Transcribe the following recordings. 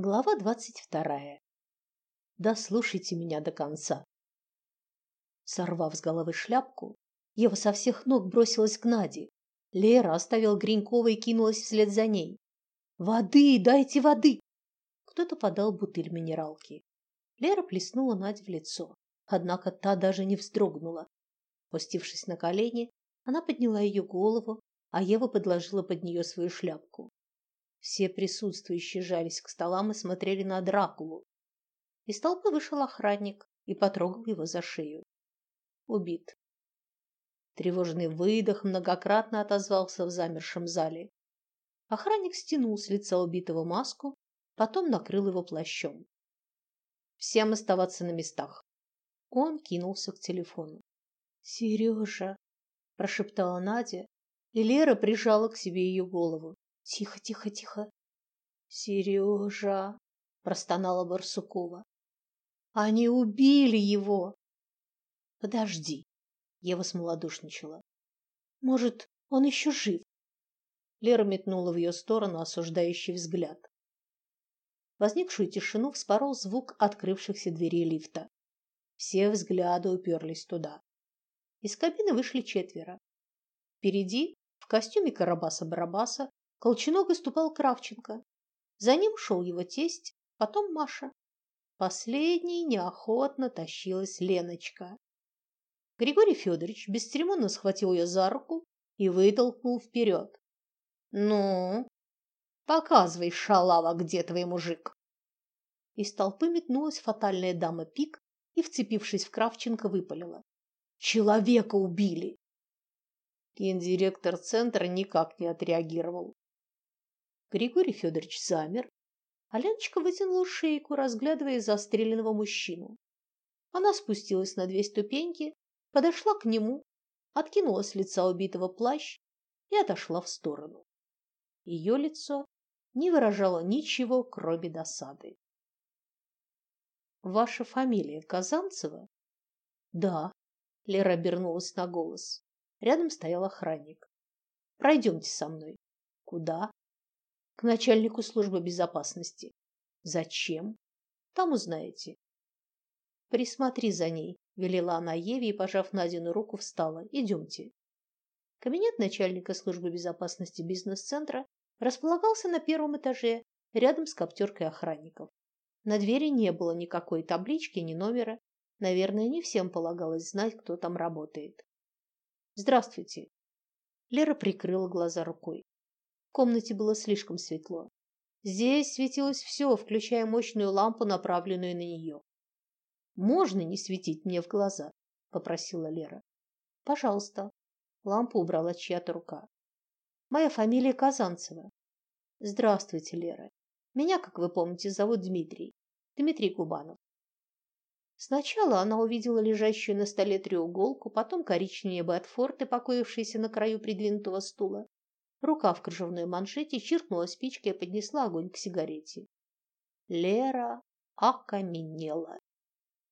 Глава двадцать вторая. Дослушайте меня до конца. Сорвав с головы шляпку, Ева со всех ног бросилась к Наде. Лера оставила Гринькова и кинулась вслед за ней. «Воды! Дайте воды!» Кто-то подал бутыль минералки. Лера плеснула Наде в лицо, однако та даже не вздрогнула. Пустившись на колени, она подняла ее голову, а Ева подложила под нее свою шляпку. Все присутствующие жались к столам и смотрели на Дракулу. Из толпы вышел охранник и потрогал его за шею. Убит. Тревожный выдох многократно отозвался в замершем зале. Охранник стянул с лица убитого маску, потом накрыл его плащом. Всем оставаться на местах. Он кинулся к телефону. Сережа, прошептала Надя, и Лера прижала к себе ее голову. Тихо, тихо, тихо. Сережа, простонала Барсукова. Они убили его. Подожди. Ева смолодушничала. Может, он еще жив? Лера метнула в ее сторону осуждающий взгляд. Возникшую тишину вспорол звук открывшихся дверей лифта. Все взгляды уперлись туда. Из кабины вышли четверо. Впереди, в костюме Карабаса-Барабаса, Колченогой ступал Кравченко. За ним шел его тесть, потом Маша. Последней неохотно тащилась Леночка. Григорий Федорович бесцеремонно схватил ее за руку и вытолкнул вперед. «Ну, показывай, шалава, где твой мужик!» Из толпы метнулась фатальная дама Пик и, вцепившись в Кравченко, выпалила. «Человека убили!» Гендиректор центра никак не отреагировал. Григорий Федорович замер, а Леночка вытянула шейку, разглядывая застреленного мужчину. Она спустилась на две ступеньки, подошла к нему, откинула с лица убитого плащ и отошла в сторону. Ее лицо не выражало ничего, кроме досады. Ваша фамилия Казанцева? Да. Лера обернулась на голос. Рядом стоял охранник. Пройдемте со мной. Куда? К начальнику службы безопасности. Зачем? Там узнаете. Присмотри за ней, велела она Еве и, пожав Надину руку, встала. Идемте. Кабинет начальника службы безопасности бизнес-центра располагался на первом этаже, рядом с коптеркой охранников. На двери не было никакой таблички, ни номера. Наверное, не всем полагалось знать, кто там работает. Здравствуйте. Лера прикрыла глаза рукой. Комнате было слишком светло. Здесь светилось все, включая мощную лампу, направленную на нее. «Можно не светить мне в глаза?» – попросила Лера. «Пожалуйста». Лампу убрала чья-то рука. «Моя фамилия Казанцева». «Здравствуйте, Лера. Меня, как вы помните, зовут Дмитрий. Дмитрий Губанов». Сначала она увидела лежащую на столе треуголку, потом коричневые ботфорты, покоившиеся на краю придвинутого стула, Рука в кружевной манжете чиркнула спичкой и поднесла огонь к сигарете. Лера окаменела.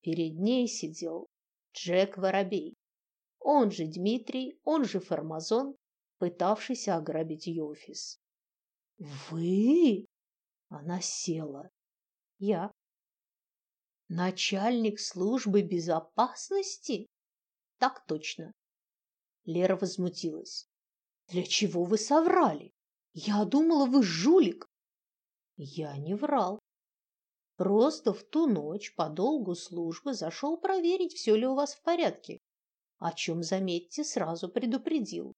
Перед ней сидел Джек Воробей. Он же Дмитрий, он же Формазон, пытавшийся ограбить ее офис. «Вы?» Она села. «Я». «Начальник службы безопасности?» «Так точно». Лера возмутилась. Для чего вы соврали? Я думала, вы жулик. Я не врал. Просто в ту ночь по долгу службы зашел проверить, все ли у вас в порядке. О чем, заметьте, сразу предупредил.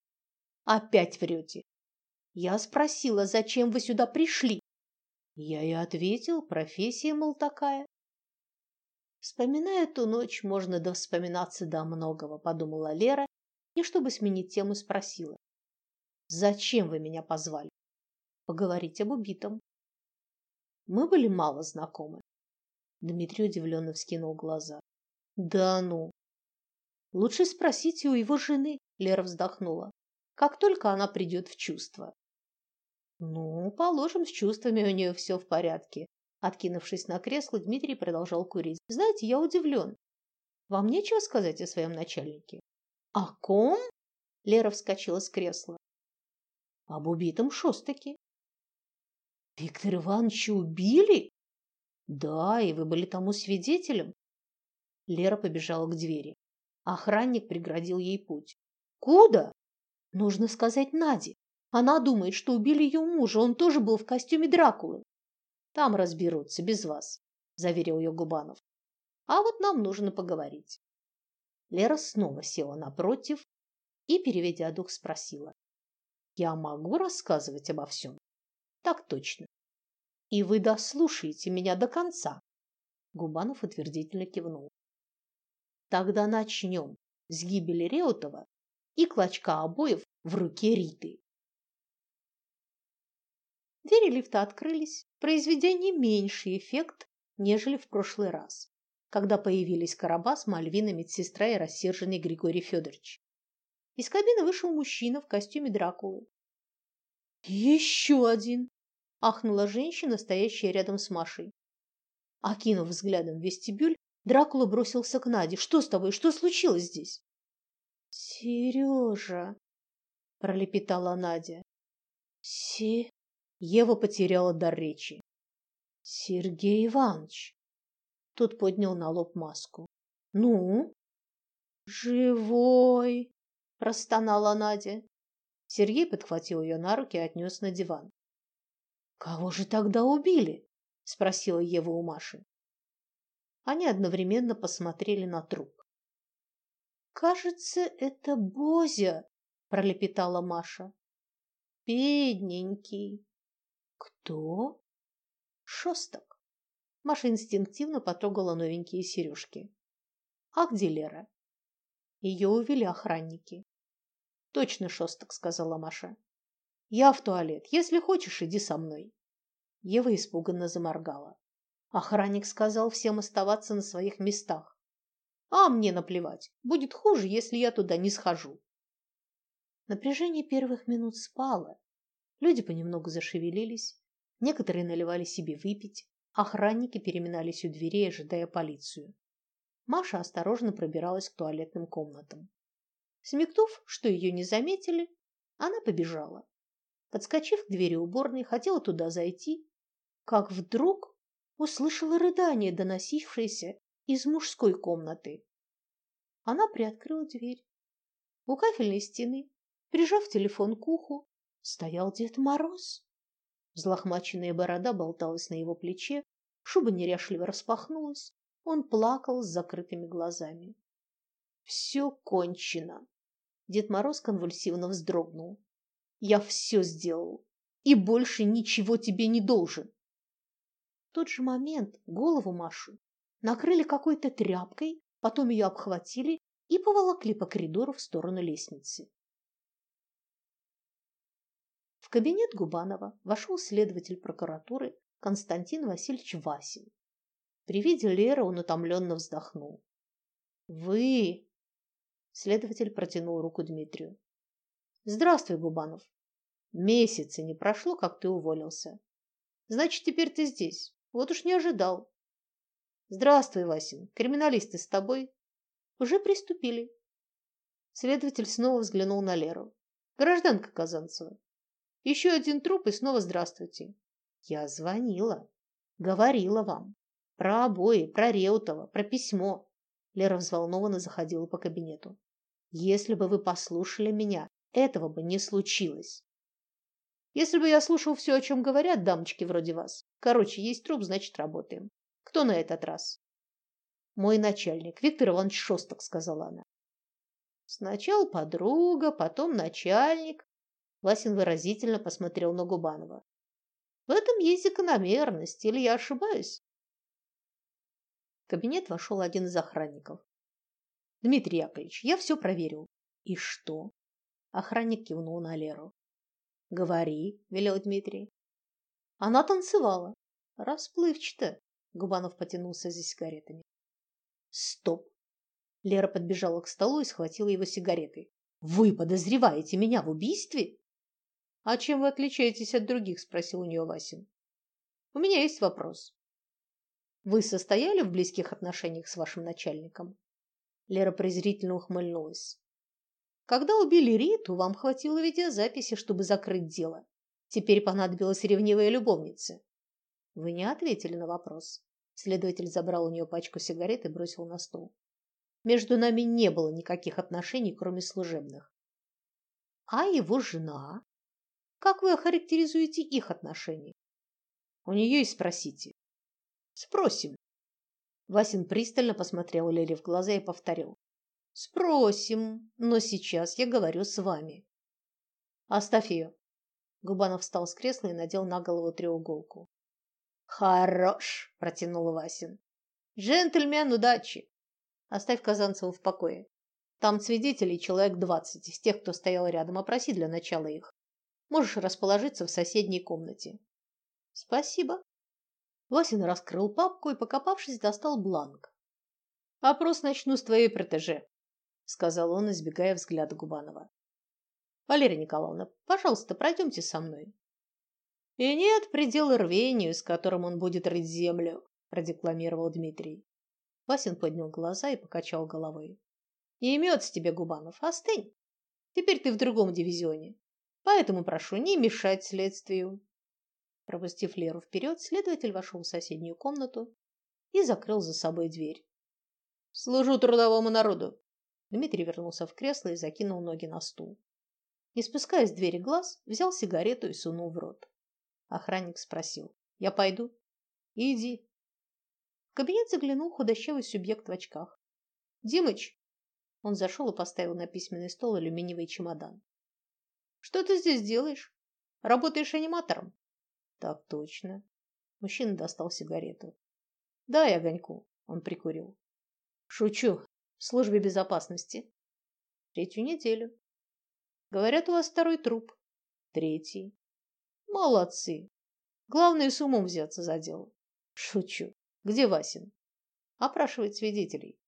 Опять врете. Я спросила, зачем вы сюда пришли. Я и ответил, профессия, мол, такая. Вспоминая ту ночь, можно до вспоминаться до многого, подумала Лера и, чтобы сменить тему, спросила. Зачем вы меня позвали? Поговорить об убитом. Мы были мало знакомы. Дмитрий удивленно вскинул глаза. Да ну. Лучше спросите у его жены, Лера вздохнула. Как только она придет в чувство. Ну, положим, с чувствами у нее все в порядке. Откинувшись на кресло, Дмитрий продолжал курить. Знаете, я удивлен. Вам нечего сказать о своем начальнике? О ком? Лера вскочила с кресла об убитом Шостаке. Виктор Ивановича убили? Да, и вы были тому свидетелем. Лера побежала к двери. Охранник преградил ей путь. Куда? Нужно сказать Наде. Она думает, что убили ее мужа, он тоже был в костюме Дракулы. Там разберутся без вас, заверил ее Губанов. А вот нам нужно поговорить. Лера снова села напротив и, переведя дух, спросила: "Я могу рассказывать обо всем?» Так точно. И вы дослушаете меня до конца. Губанов утвердительно кивнул. Тогда начнем с гибели Реутова и клочка обоев в руке Риты. Двери лифта открылись, произведя не меньший эффект, нежели в прошлый раз, когда появились Карабас, Мальвина, медсестра и рассерженный Григорий Федорович. Из кабины вышел мужчина в костюме Дракулы. Еще один, ахнула женщина, стоящая рядом с Машей. Окинув взглядом вестибюль, Дракула бросился к Наде. Что с тобой? Что случилось здесь? Сережа, пролепетала Надя. Се Ева потеряла дар речи. Сергей Иванович. Тот поднял на лоб маску. Ну? Живой, простонала Надя. Сергей подхватил ее на руки и отнес на диван. Кого же тогда убили? спросила Ева у Маши. Они одновременно посмотрели на труп. Кажется, это Бозя, пролепетала Маша. Бедненький. Кто? Шосток. Маша инстинктивно потрогала новенькие сережки. А где Лера? Ее увели охранники. Точно Шосток, сказала Маша. Я в туалет. Если хочешь, иди со мной. Ева испуганно заморгала. Охранник сказал всем оставаться на своих местах. А мне наплевать. Будет хуже, если я туда не схожу. Напряжение первых минут спало. Люди понемногу зашевелились, некоторые наливали себе выпить, охранники переминались у дверей, ожидая полицию. Маша осторожно пробиралась к туалетным комнатам. Смекнув, что ее не заметили, она побежала. Подскочив к двери уборной, хотела туда зайти, как вдруг услышала рыдание, доносившееся из мужской комнаты. Она приоткрыла дверь. У кафельной стены, прижав телефон к уху, стоял Дед Мороз. Взлохмаченная борода болталась на его плече, шуба неряшливо распахнулась, он плакал с закрытыми глазами. Все кончено. Дед Мороз конвульсивно вздрогнул. Я все сделал и больше ничего тебе не должен. В тот же момент голову Машу накрыли какой-то тряпкой, потом ее обхватили и поволокли по коридору в сторону лестницы. В кабинет Губанова вошел следователь прокуратуры Константин Васильевич Васин. При виде Леры он утомленно вздохнул. Вы Следователь протянул руку Дмитрию. Здравствуй, Губанов. Месяца не прошло, как ты уволился. Значит, теперь ты здесь. Вот уж не ожидал. Здравствуй, Васин. Криминалисты с тобой? Уже приступили. Следователь снова взглянул на Леру. Гражданка Казанцева. Еще один труп и снова здравствуйте. Я звонила. Говорила вам. Про обои, про Реутова, про письмо. Лера взволнованно заходила по кабинету. Если бы вы послушали меня, этого бы не случилось. Если бы я слушал все, о чем говорят дамочки вроде вас. Короче, есть труп, значит, работаем. Кто на этот раз? Мой начальник, Виктор Иванович Шосток, сказала она. Сначала подруга, потом начальник. Васин выразительно посмотрел на Губанова. В этом есть закономерность, или я ошибаюсь? Кабинет вошел один из охранников. Дмитрий Яковлевич, я все проверил. И что? Охранник кивнул на Леру. Говори, велел Дмитрий. Она танцевала. Расплывчато. Губанов потянулся за сигаретами. Стоп. Лера подбежала к столу и схватила его сигаретой. Вы подозреваете меня в убийстве? А чем вы отличаетесь от других? спросил у нее Васин. У меня есть вопрос. Вы состояли в близких отношениях с вашим начальником? Лера презрительно ухмыльнулась. Когда убили Риту, вам хватило видеозаписи, чтобы закрыть дело. Теперь понадобилась ревнивая любовница. Вы не ответили на вопрос. Следователь забрал у нее пачку сигарет и бросил на стол. Между нами не было никаких отношений, кроме служебных. А его жена? Как вы охарактеризуете их отношения? У нее и спросите. Спросим. Васин пристально посмотрел Лере в глаза и повторил: "Спросим, но сейчас я говорю с вами". Оставь ее. Губанов встал с кресла и надел на голову треуголку. Хорош, протянул Васин. Джентльмен, удачи. Оставь Казанцева в покое. Там свидетелей человек двадцать из тех, кто стоял рядом, опроси для начала их. Можешь расположиться в соседней комнате. Спасибо. Васин раскрыл папку и, покопавшись, достал бланк. Опрос начну с твоей протеже, сказал он, избегая взгляда Губанова. Валерия Николаевна, пожалуйста, пройдемте со мной. И нет предела рвению, с которым он будет рыть землю, продекламировал Дмитрий. Васин поднял глаза и покачал головой. Не имется тебе, Губанов, остынь. Теперь ты в другом дивизионе. Поэтому прошу не мешать следствию. Пропустив Леру вперед, следователь вошел в соседнюю комнату и закрыл за собой дверь. Служу трудовому народу. Дмитрий вернулся в кресло и закинул ноги на стул. Не спуская с двери глаз, взял сигарету и сунул в рот. Охранник спросил: "Я пойду?" "Иди". В кабинет заглянул худощавый субъект в очках. "Димыч". Он зашел и поставил на письменный стол алюминиевый чемодан. "Что ты здесь делаешь? Работаешь аниматором?" Так точно. Мужчина достал сигарету. Дай огоньку. Он прикурил. Шучу. В службе безопасности. Третью неделю. Говорят, у вас второй труп. Третий. Молодцы. Главное с умом взяться за дело. Шучу. Где Васин? Опрашивает свидетелей.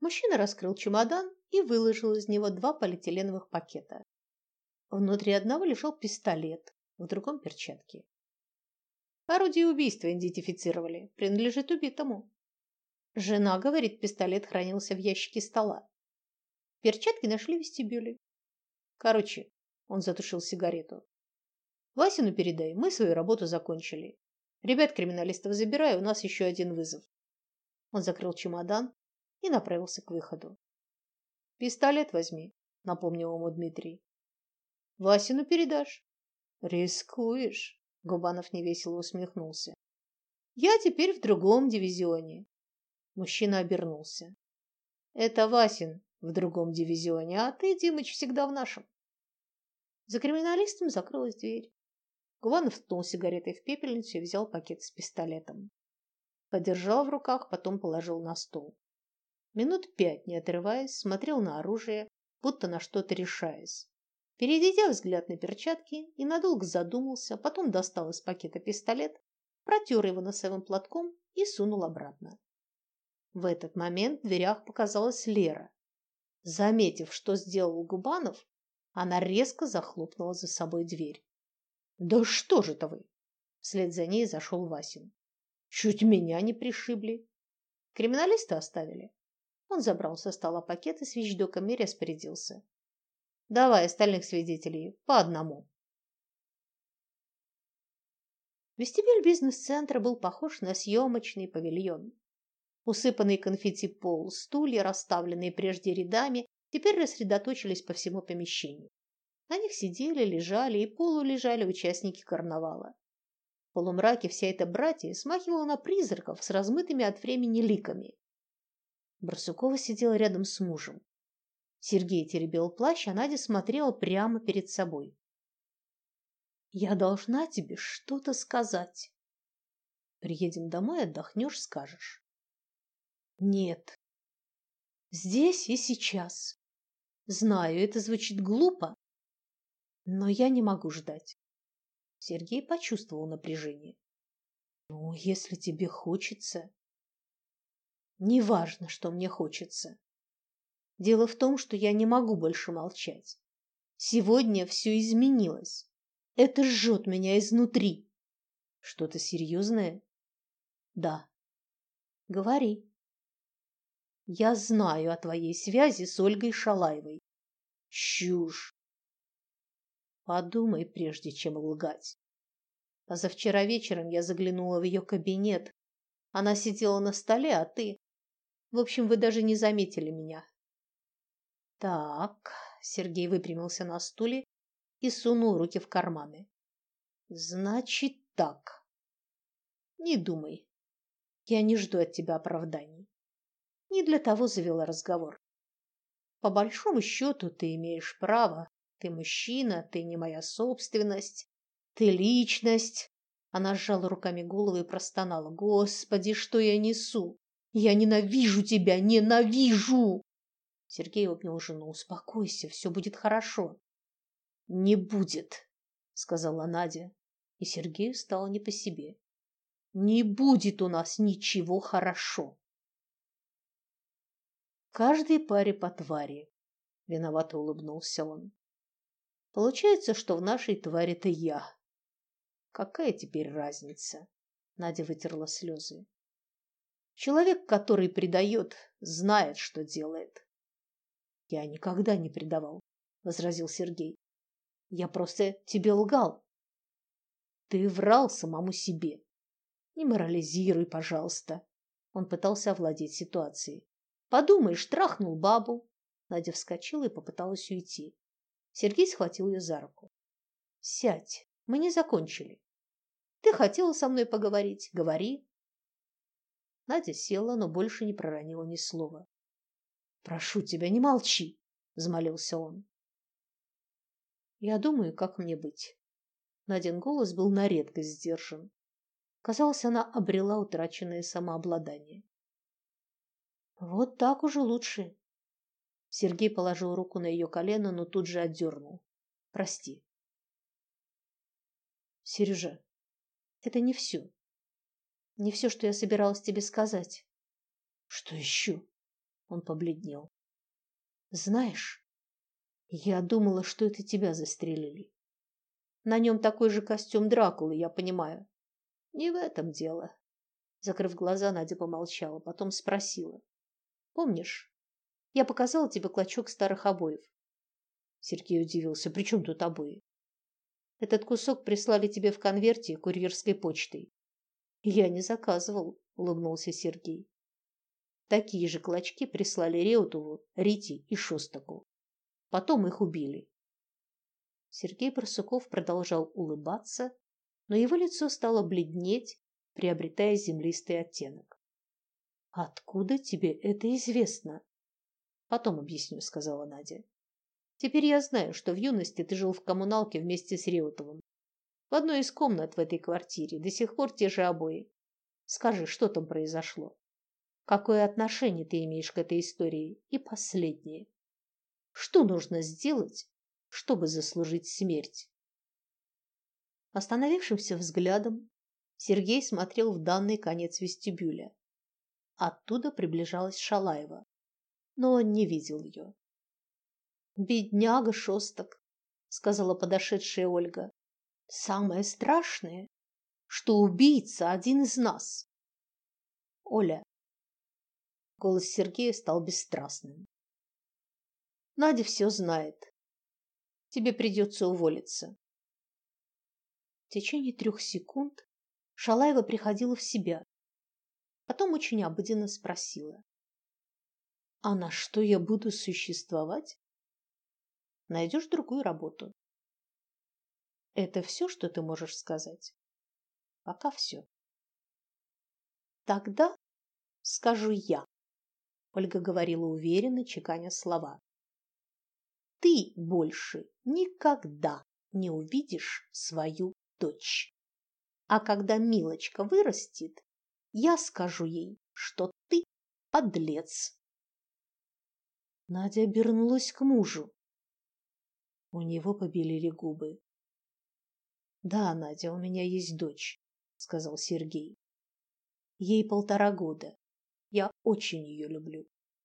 Мужчина раскрыл чемодан и выложил из него два полиэтиленовых пакета. Внутри одного лежал пистолет, в другом перчатки. Орудие убийства идентифицировали. Принадлежит убитому. Жена говорит, пистолет хранился в ящике стола. Перчатки нашли в вестибюле. Короче, он затушил сигарету. Васину передай, мы свою работу закончили. Ребят криминалистов забираю, у нас еще один вызов. Он закрыл чемодан и направился к выходу. Пистолет возьми, напомнил ему Дмитрий. Васину передашь? Рискуешь. Губанов невесело усмехнулся. Я теперь в другом дивизионе. Мужчина обернулся. Это Васин в другом дивизионе, а ты, Димыч, всегда в нашем. За криминалистом закрылась дверь. Губанов ткнул сигаретой в пепельницу и взял пакет с пистолетом. Подержал в руках, потом положил на стол. Минут пять, не отрываясь, смотрел на оружие, будто на что-то решаясь. Переведя взгляд на перчатки, и надолго задумался, потом достал из пакета пистолет, протер его носовым платком и сунул обратно. В этот момент в дверях показалась Лера. Заметив, что сделал Губанов, она резко захлопнула за собой дверь. Да что же это вы? Вслед за ней зашел Васин. Чуть меня не пришибли. Криминалисты оставили. Он забрал со стола пакеты с вещдоками и распорядился. Давай остальных свидетелей по одному. Вестибюль бизнес-центра был похож на съемочный павильон. Усыпанный конфетти пол, стулья, расставленные прежде рядами, теперь рассредоточились по всему помещению. На них сидели, лежали и полулежали участники карнавала. В полумраке вся эта братья смахивала на призраков с размытыми от времени ликами. Барсукова сидела рядом с мужем. Сергей теребил плащ, а Надя смотрела прямо перед собой. Я должна тебе что-то сказать. Приедем домой, отдохнешь, скажешь. Нет. Здесь и сейчас. Знаю, это звучит глупо, но я не могу ждать. Сергей почувствовал напряжение. Ну, если тебе хочется, неважно, что мне хочется. Дело в том, что я не могу больше молчать. Сегодня все изменилось. Это жжет меня изнутри. Что-то серьезное? Да. Говори. Я знаю о твоей связи с Ольгой Шалаевой. Чушь. Подумай, прежде чем лгать. Позавчера вечером я заглянула в ее кабинет. Она сидела на столе, а ты... В общем, вы даже не заметили меня. Так, Сергей выпрямился на стуле и сунул руки в карманы. Значит так. Не думай. Я не жду от тебя оправданий. Не для того завела разговор. По большому счету ты имеешь право. Ты мужчина, ты не моя собственность, ты личность. Она сжала руками голову и простонала: "Господи, что я несу? Я ненавижу тебя, ненавижу!" Сергей обнял жену. "Успокойся, все будет хорошо". "Не будет", сказала Надя, и Сергею стало не по себе. "Не будет у нас ничего хорошо". Каждой паре по твари, виновато улыбнулся он. Получается, что в нашей твари-то я. Какая теперь разница? Надя вытерла слезы. Человек, который предает, знает, что делает. Я никогда не предавал, возразил Сергей. Я просто тебе лгал. Ты врал самому себе. Не морализируй, пожалуйста. Он пытался овладеть ситуацией. Подумаешь, трахнул бабу. Надя вскочила и попыталась уйти. Сергей схватил ее за руку. Сядь, мы не закончили. Ты хотела со мной поговорить, говори. Надя села, но больше не проронила ни слова. Прошу тебя, не молчи, взмолился он. Я думаю, как мне быть. Надин голос был на редкость сдержан. Казалось, она обрела утраченное самообладание. Вот так уже лучше. Сергей положил руку на ее колено, но тут же отдернул. Прости. Сережа, это не все. Не все, что я собиралась тебе сказать. Что еще? Он побледнел. Знаешь, я думала, что это тебя застрелили. На нем такой же костюм Дракулы, я понимаю. Не в этом дело. Закрыв глаза, Надя помолчала, потом спросила: "Помнишь, я показала тебе клочок старых обоев?" Сергей удивился: "При чем тут обои?" Этот кусок прислали тебе в конверте курьерской почтой. Я не заказывал, улыбнулся Сергей. Такие же клочки прислали Реутову, Рите и Шостаку. Потом их убили. Сергей Барсуков продолжал улыбаться, но его лицо стало бледнеть, приобретая землистый оттенок. Откуда тебе это известно? Потом объясню, сказала Надя. Теперь я знаю, что в юности ты жил в коммуналке вместе с Реутовым. В одной из комнат в этой квартире до сих пор те же обои. Скажи, что там произошло? Какое отношение ты имеешь к этой истории? И последнее. Что нужно сделать, чтобы заслужить смерть? Остановившимся взглядом Сергей смотрел в данный конец вестибюля. Оттуда приближалась Шалаева, но он не видел ее. Бедняга Шостак, сказала подошедшая Ольга. Самое страшное, что убийца один из нас. Оля. Голос Сергея стал бесстрастным. Надя все знает. Тебе придется уволиться. В течение трех секунд Шалаева приходила в себя. Потом очень обыденно спросила: "А на что я буду существовать?" найдешь другую работу. Это все, что ты можешь сказать? Пока все. Тогда скажу я. Ольга говорила уверенно, чеканя слова. Ты больше никогда не увидишь свою дочь. А когда Милочка вырастет, я скажу ей, что ты подлец. Надя обернулась к мужу. У него побелели губы. Да, Надя, у меня есть дочь, сказал Сергей. Ей полтора года. Я очень ее люблю.